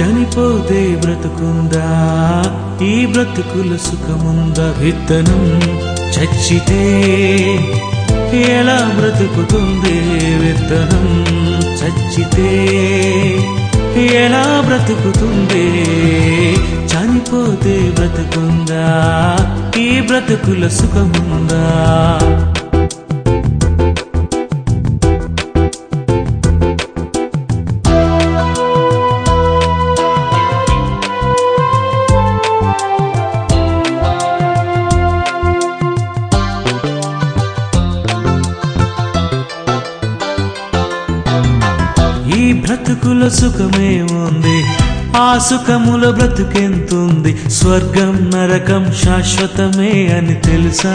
చనిపోతే బ్రతుకుందా? ఈ బ్రతుకుల సుఖముందా విత్తనం చచ్చితే ఎలా బ్రతుకుతుంది విత్తనం చచ్చితే ఎలా బ్రతుకుతుంది? చనిపోతే బ్రతుకుందా? ఈ బ్రతుకుల సుఖముందా? బ్రతుకుల సుఖమేముంది? ఆ సుఖముల బ్రతుకెంతుంది? స్వర్గం నరకం శాశ్వతమే అని తెలుసా?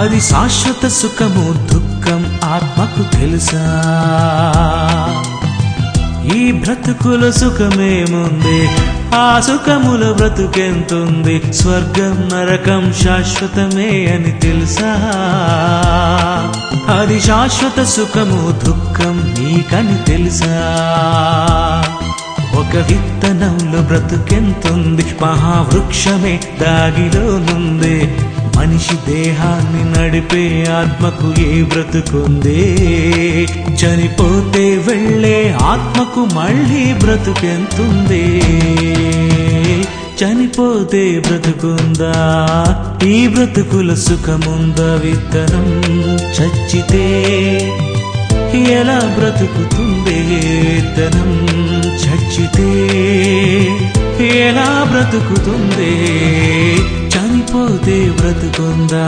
అది శాశ్వత సుఖము దుఃఖం ఆత్మకు తెలుసా? ఈ బ్రతుకుల సుఖమేముంది? ఆ సుఖముల బ్రతుకెంతుంది? స్వర్గం నరకం శాశ్వతమే అని తెలుసా? అది శాశ్వత సుఖము దుఃఖం నీకని తెలుసా? ఒక విత్తనంలో బ్రతుకెంతుంది? మహావృక్షమే దాగిలోనుంది. మనిషి దేహాన్ని నడిపే ఆత్మకు ఏ బ్రతుకుంది? చనిపోతే వెళ్ళే ఆత్మకు మళ్ళీ బ్రతుకెంతుందే? చనిపోతే బ్రతుకుందా? ఈ బ్రతుకుల సుఖముందా విత్తనం? చచ్చితే ఎలా బ్రతుకుతుందే విత్తనం? చచ్చితే ఎలా బ్రతుకుతుంది? బ్రతుకుందా?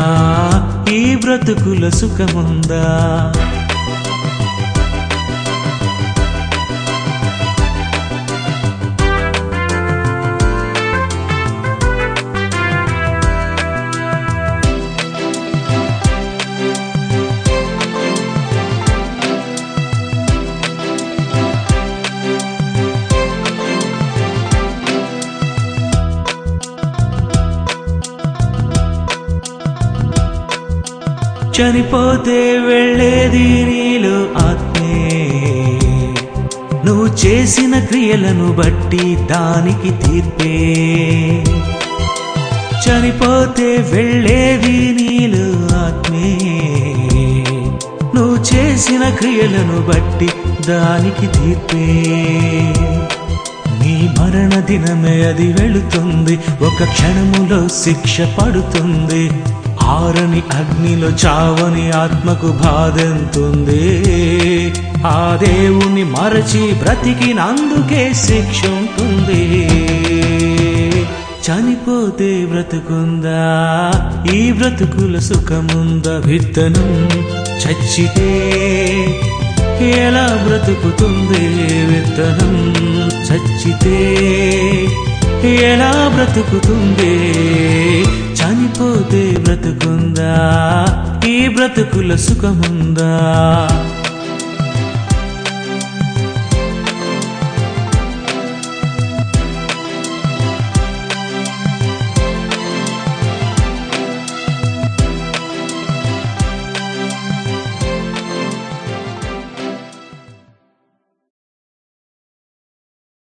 ఈ బ్రతుకుల సుఖముందా? చనిపోతే వెళ్ళేది నీలో ఆత్మే. నువ్వు చేసిన క్రియలను బట్టి దానికి తీర్పే. చనిపోతే వెళ్ళేది నీలో ఆత్మే. నువ్వు చేసిన క్రియలను బట్టి దానికి తీర్పే. నీ మరణ దినమే అది వెళుతుంది. ఒక క్షణములో శిక్ష పడుతుంది. ఆరని అగ్నిలో చావని ఆత్మకు బాధెంతుంది. ఆ దేవుణ్ణి మరచి బ్రతికినందుకే శిక్ష ఉంటుంది చనిపోతే బ్రతుకుందా? ఈ బ్రతుకుల సుఖముందా? విత్తనం చచ్చితే ఎలా బ్రతుకుతుంది? విత్తనం చచ్చితే ఎలా బ్రతుకుతుంది? ఈ బ్రతుకుల సుఖముందా?